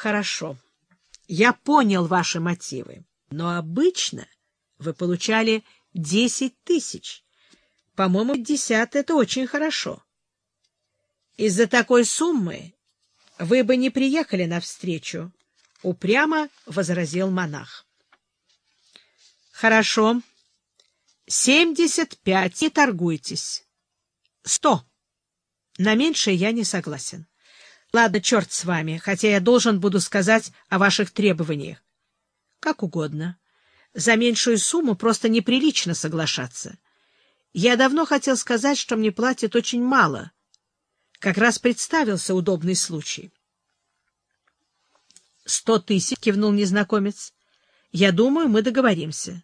Хорошо. Я понял ваши мотивы. Но обычно вы получали десять тысяч. По-моему, пятьдесят — это очень хорошо. Из-за такой суммы вы бы не приехали навстречу, — упрямо возразил монах. — Хорошо. Семьдесят пять. Не торгуйтесь. Сто. На меньшее я не согласен. Ладно, черт с вами, хотя я должен буду сказать о ваших требованиях. Как угодно. За меньшую сумму просто неприлично соглашаться. Я давно хотел сказать, что мне платят очень мало. Как раз представился удобный случай. — Сто тысяч, — кивнул незнакомец. — Я думаю, мы договоримся.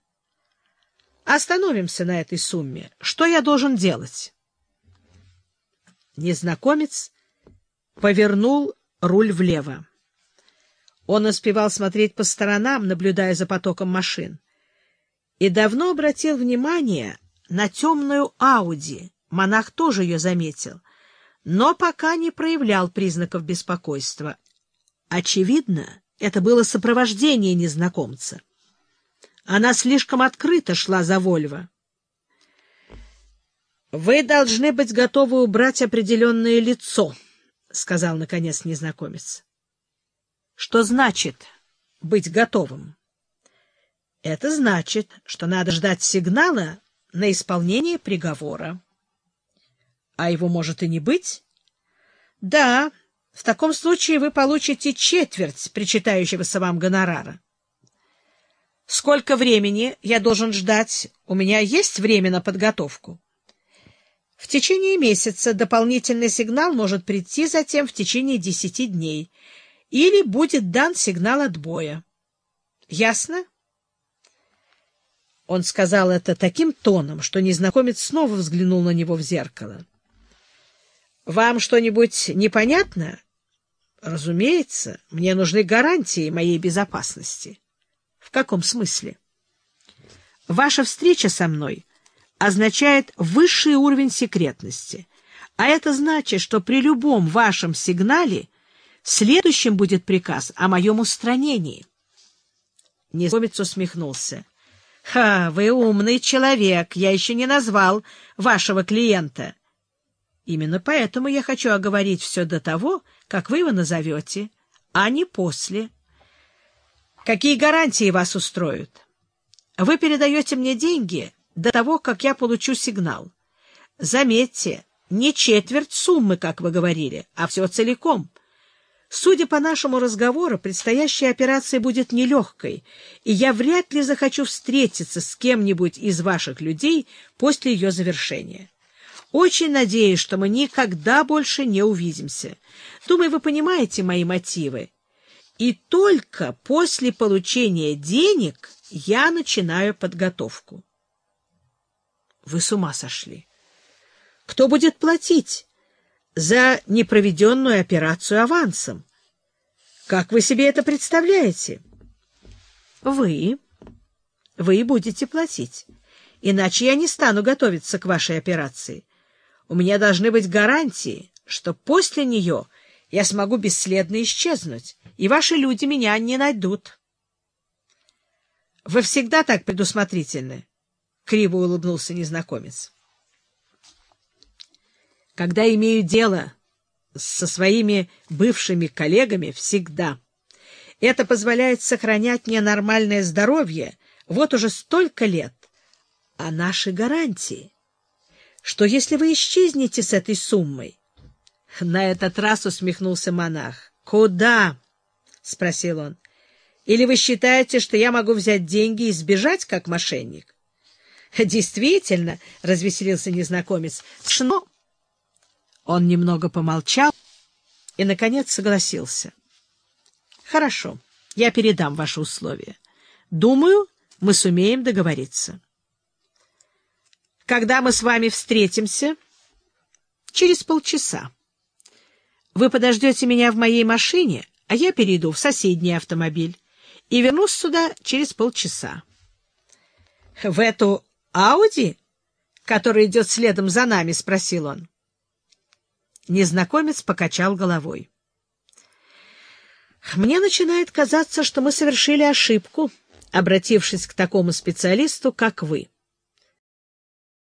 — Остановимся на этой сумме. Что я должен делать? Незнакомец повернул руль влево. Он успевал смотреть по сторонам, наблюдая за потоком машин, и давно обратил внимание на темную Ауди. Монах тоже ее заметил, но пока не проявлял признаков беспокойства. Очевидно, это было сопровождение незнакомца. Она слишком открыто шла за Вольво. «Вы должны быть готовы убрать определенное лицо», — сказал, наконец, незнакомец. Что значит быть готовым? Это значит, что надо ждать сигнала на исполнение приговора. А его может и не быть? Да, в таком случае вы получите четверть причитающегося вам гонорара. Сколько времени я должен ждать? У меня есть время на подготовку? В течение месяца дополнительный сигнал может прийти затем в течение десяти дней — или будет дан сигнал отбоя. Ясно? Он сказал это таким тоном, что незнакомец снова взглянул на него в зеркало. — Вам что-нибудь непонятно? — Разумеется, мне нужны гарантии моей безопасности. — В каком смысле? — Ваша встреча со мной означает высший уровень секретности, а это значит, что при любом вашем сигнале Следующим будет приказ о моем устранении. Незнакомец усмехнулся. — Ха, вы умный человек, я еще не назвал вашего клиента. Именно поэтому я хочу оговорить все до того, как вы его назовете, а не после. Какие гарантии вас устроят? Вы передаете мне деньги до того, как я получу сигнал. Заметьте, не четверть суммы, как вы говорили, а все целиком — Судя по нашему разговору, предстоящая операция будет нелегкой, и я вряд ли захочу встретиться с кем-нибудь из ваших людей после ее завершения. Очень надеюсь, что мы никогда больше не увидимся. Думаю, вы понимаете мои мотивы. И только после получения денег я начинаю подготовку. Вы с ума сошли. Кто будет платить? за непроведенную операцию авансом. Как вы себе это представляете? Вы. Вы будете платить. Иначе я не стану готовиться к вашей операции. У меня должны быть гарантии, что после нее я смогу бесследно исчезнуть, и ваши люди меня не найдут. Вы всегда так предусмотрительны, — криво улыбнулся незнакомец. Когда имею дело со своими бывшими коллегами, всегда. Это позволяет сохранять мне нормальное здоровье вот уже столько лет. А наши гарантии? Что если вы исчезнете с этой суммой? На этот раз усмехнулся монах. «Куда?» — спросил он. «Или вы считаете, что я могу взять деньги и сбежать, как мошенник?» «Действительно», — развеселился незнакомец, — «шно...» Он немного помолчал и, наконец, согласился. — Хорошо, я передам ваши условия. Думаю, мы сумеем договориться. — Когда мы с вами встретимся? — Через полчаса. Вы подождете меня в моей машине, а я перейду в соседний автомобиль и вернусь сюда через полчаса. — В эту Ауди, которая идет следом за нами? — спросил он. — Незнакомец покачал головой. Мне начинает казаться, что мы совершили ошибку, обратившись к такому специалисту, как вы.